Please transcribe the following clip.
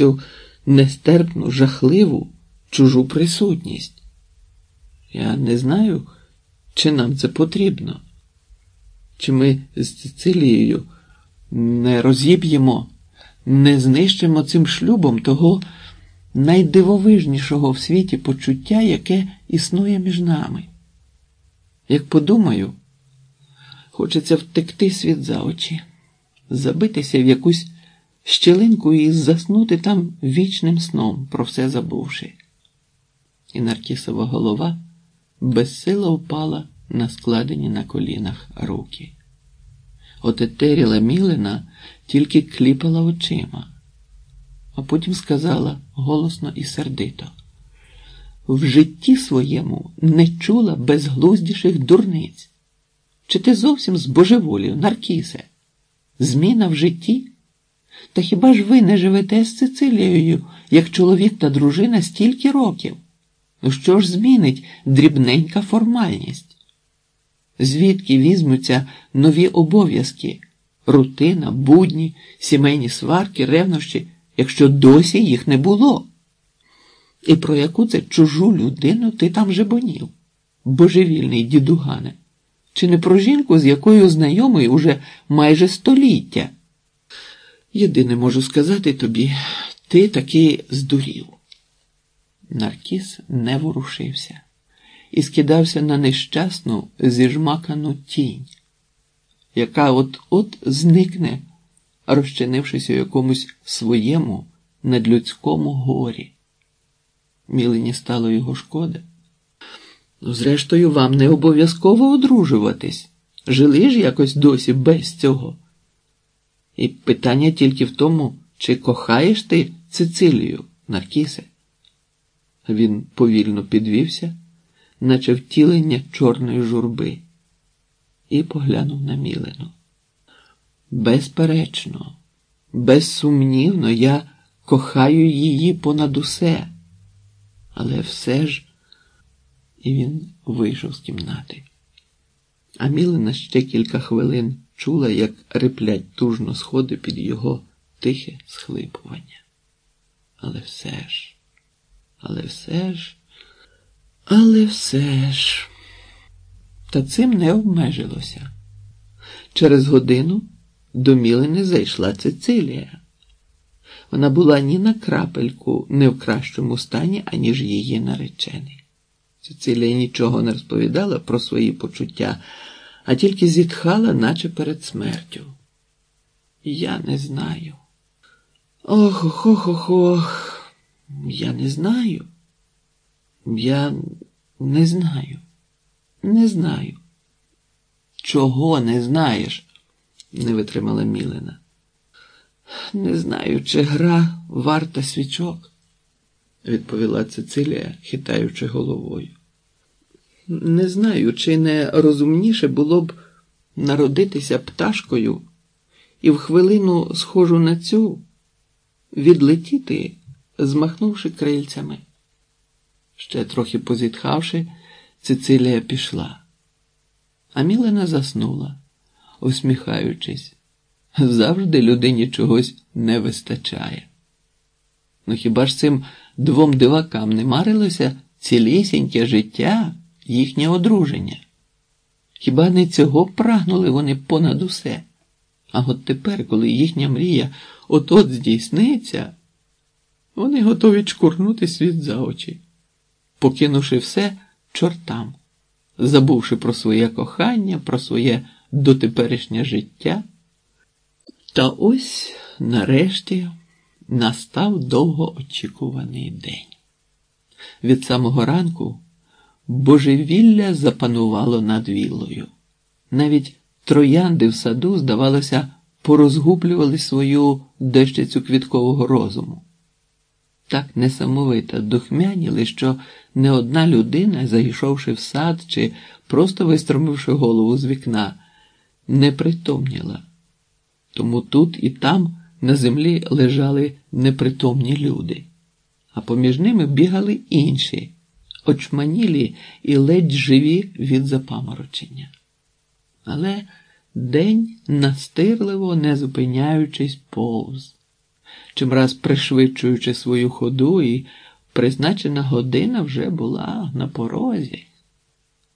цю нестерпну, жахливу чужу присутність. Я не знаю, чи нам це потрібно, чи ми з Цицилією не розіб'ємо, не знищимо цим шлюбом того найдивовижнішого в світі почуття, яке існує між нами. Як подумаю, хочеться втекти світ за очі, забитися в якусь щелинку і заснути там вічним сном, про все забувши. І Наркісова голова безсила впала на складені на колінах руки. Отетеріла Мілина тільки кліпала очима, а потім сказала голосно і сердито. В житті своєму не чула безглуздіших дурниць. Чи ти зовсім збожеволів, Наркісе? Зміна в житті? Та хіба ж ви не живете з Цицилією, як чоловік та дружина стільки років? Ну що ж змінить дрібненька формальність? Звідки візьмуться нові обов'язки, рутина, будні, сімейні сварки, ревнощі, якщо досі їх не було? І про яку це чужу людину ти там жебонів, божевільний дідугане, чи не про жінку, з якою знайомий уже майже століття? Єдине можу сказати тобі, ти таки здурів. Наркіс не ворушився і скидався на нещасну зіжмакану тінь, яка от-от зникне, розчинившись у якомусь своєму надлюдському горі. Мілені стало його шкода. Зрештою, вам не обов'язково одружуватись. Жили ж якось досі без цього. І питання тільки в тому, чи кохаєш ти Цицилію, Наркісе. Він повільно підвівся, наче втілення чорної журби, і поглянув на Мілену. Безперечно, безсумнівно, я кохаю її понад усе, але все ж і він вийшов з кімнати. А Мілена ще кілька хвилин чула, як реплять тужно сходи під його тихе схлипування. Але все ж, але все ж, але все ж. Та цим не обмежилося. Через годину до Мілени зайшла Цицилія. Вона була ні на крапельку не в кращому стані, аніж її наречений. Цицилія нічого не розповідала про свої почуття а тільки зітхала, наче перед смертю. Я не знаю. Ох, ох, ох, ох, ох. Я не знаю. Я не знаю. Не знаю. Чого не знаєш? не витримала Мілина. Не знаю, чи гра варта свічок, відповіла Цицилія, хитаючи головою. Не знаю, чи не розумніше було б народитися пташкою і в хвилину, схожу на цю, відлетіти, змахнувши крильцями. Ще трохи позітхавши, Цицилія пішла, а Мілена заснула, усміхаючись. Завжди людині чогось не вистачає. Ну хіба ж цим двом дивакам не марилося цілісіньке життя? їхнє одруження. Хіба не цього прагнули вони понад усе? А от тепер, коли їхня мрія от-от здійсниться, вони готові чкурнути світ за очі, покинувши все чортам, забувши про своє кохання, про своє дотеперішнє життя. Та ось нарешті настав довгоочікуваний день. Від самого ранку. Божевілля запанувало над віллою. Навіть троянди в саду, здавалося, порозгублювали свою дещицю квіткового розуму. Так несамовито духмяніли, що не одна людина, зайшовши в сад чи просто вистромивши голову з вікна, не притомніла. Тому тут і там на землі лежали непритомні люди, а поміж ними бігали інші очманілі і ледь живі від запаморочення. Але день настирливо, не зупиняючись повз, чимраз пришвидшуючи свою ходу, і призначена година вже була на порозі.